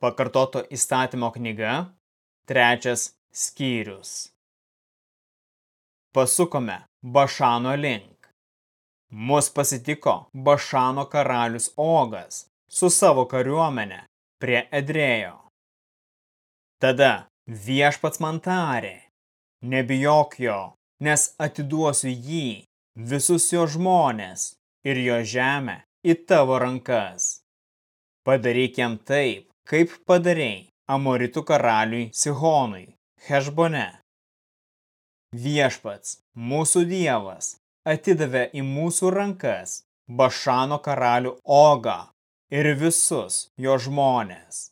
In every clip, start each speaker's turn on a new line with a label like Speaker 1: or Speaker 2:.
Speaker 1: Pakartoto įstatymo knyga, trečias skyrius. Pasukome Bašano link. Mus pasitiko Bašano karalius Ogas su savo kariuomenė prie Edrėjo. Tada viešpats man tarė, nebijok jo, nes atiduosiu jį, visus jo žmonės ir jo žemę į tavo rankas. Padaryk jam taip, kaip padarėjai Amoritų karaliui Sihonui, Hešbone. Viešpats, mūsų dievas, atidavė į mūsų rankas Bašano karalių Ogą ir visus jo žmonės.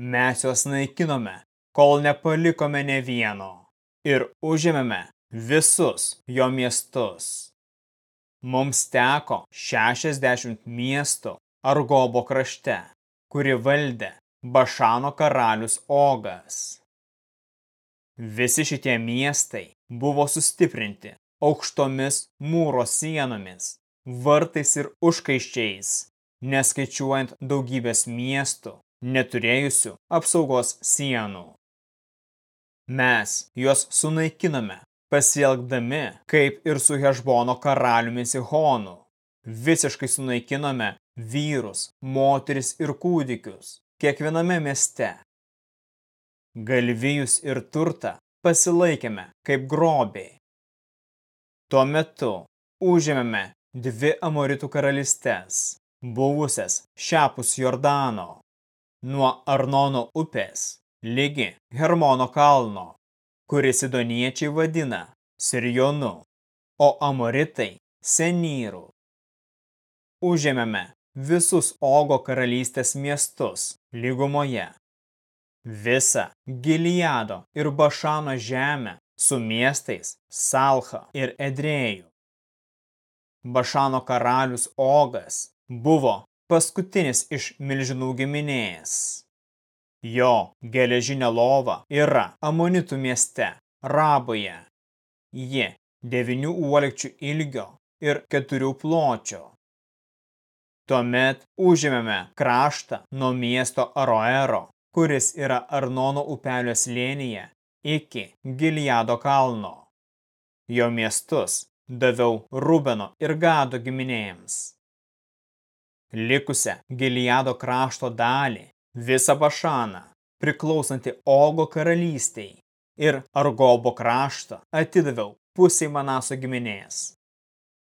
Speaker 1: Mes juos naikinome, kol nepalikome ne vieno ir užėmėme visus jo miestus. Mums teko 60 miestų Argobo krašte kuri valdė Bašano karalius Ogas. Visi šitie miestai buvo sustiprinti aukštomis mūro sienomis, vartais ir užkaiščiais, neskaičiuojant daugybės miestų, neturėjusių apsaugos sienų. Mes juos sunaikinome, pasielgdami kaip ir su Hešbono karaliumi Sihonu. Visiškai sunaikinome vyrus, moteris ir kūdikius kiekviename mieste. Galvijus ir turtą pasilaikėme kaip grobiai. Tuo metu užėmėme dvi Amoritų karalystes, buvusias šiapus Jordano, nuo Arnono upės lygi Hermono kalno, kuris sidoniečiai vadina Sirionu, o Amoritai Senyrų. Užėmėme visus Ogo karalystės miestus lygumoje, visą Giliado ir Bašano žemę su miestais Salcha ir Edrėjų. Bašano karalius Ogas buvo paskutinis iš milžinų giminės. Jo geležinė lova yra Amonitų mieste, Raboje. Ji devinių uolekčių ilgio ir keturių pločio. Tuomet užėmėme kraštą nuo miesto Aroero, kuris yra Arnono upelio slėnyje, iki Giliado kalno. Jo miestus daviau Rubeno ir Gado giminėjams. Likusią Giliado krašto dalį, visą Bašaną, priklausantį Ogo karalystiai ir Argobo kraštą atidaviau pusiai Manaso giminės.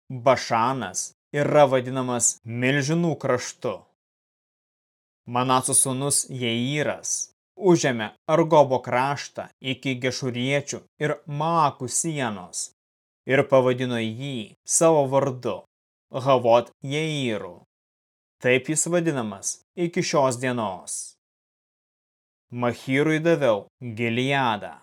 Speaker 1: Bašanas yra vadinamas milžinų kraštu. Manaso sūnus Jeiras užėmė Argobo kraštą iki Gešuriečių ir Maakų sienos ir pavadino jį savo vardu Havot Jeiru. Taip jis vadinamas iki šios dienos. Mahyrui daviau Giliadą.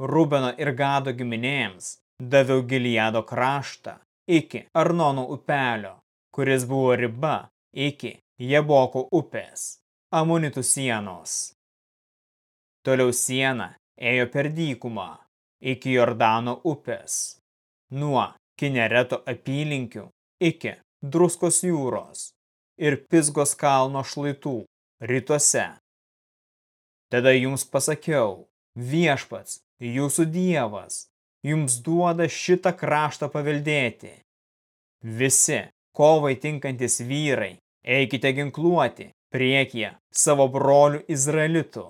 Speaker 1: Rubeno ir Gado giminėjams daviau Giliado kraštą iki Arnono upelio, kuris buvo riba iki Jeboko upės, Amonitų sienos. Toliau siena ėjo per dykumą iki Jordano upės, nuo Kinereto apylinkių iki Druskos jūros ir Pisgos kalno šlaitų rytuose. Tada jums pasakiau, viešpats, jūsų dievas, jums duoda šitą kraštą paveldėti. Visi kovai tinkantis vyrai, eikite ginkluoti priekyje savo brolių Izraelitų.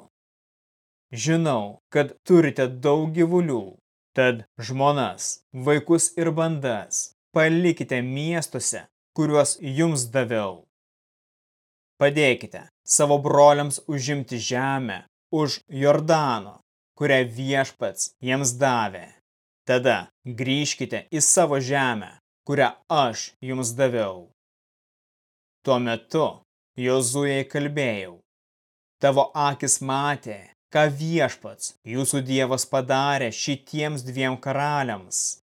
Speaker 1: Žinau, kad turite daug gyvulių, tad žmonas, vaikus ir bandas palikite miestuose, kuriuos jums daviau. Padėkite savo broliams užimti žemę už Jordano, kurią viešpats jiems davė. Tada grįžkite į savo žemę, kurią aš jums daviau. Tuo metu Jozujai kalbėjau. Tavo akis matė, ką viešpats, jūsų dievas padarė šitiems dviem karaliams.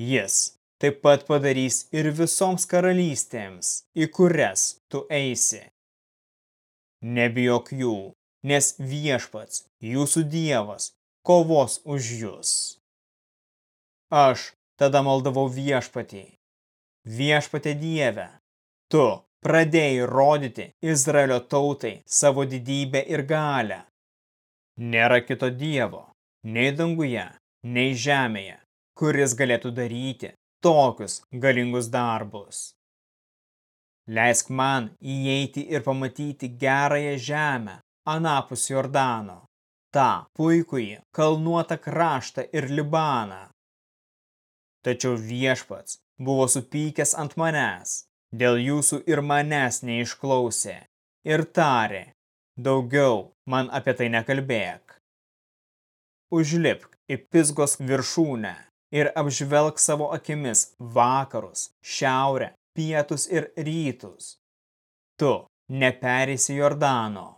Speaker 1: Jis taip pat padarys ir visoms karalystėms, į kurias tu eisi. Nebijok jų, nes viešpats, jūsų dievas, kovos už jūs. Aš tada maldavau viešpatį. Viešpatė Dieve, tu pradėjai rodyti Izraelio tautai savo didybę ir galę. Nėra kito dievo, nei danguje, nei žemėje, kuris galėtų daryti tokius galingus darbus. Leisk man įeiti ir pamatyti gerąją žemę anapus Jordano, tą puikųjį kalnuotą kraštą ir Libaną. Tačiau viešpats buvo supykęs ant manęs, dėl jūsų ir manęs neišklausė ir tarė, daugiau man apie tai nekalbėk. Užlipk į Pisgos viršūnę ir apžvelk savo akimis vakarus, šiaurę, pietus ir rytus. Tu neperėsi Jordano.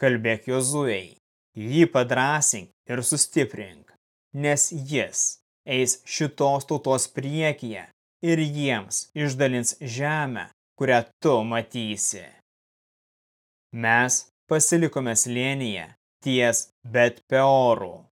Speaker 1: Kalbėk Jozuei, jį padrasink ir sustiprink, nes jis eis šitos tautos priekyje ir jiems išdalins žemę, kurią tu matysi. Mes pasilikome slėnyje ties Bet Peorų.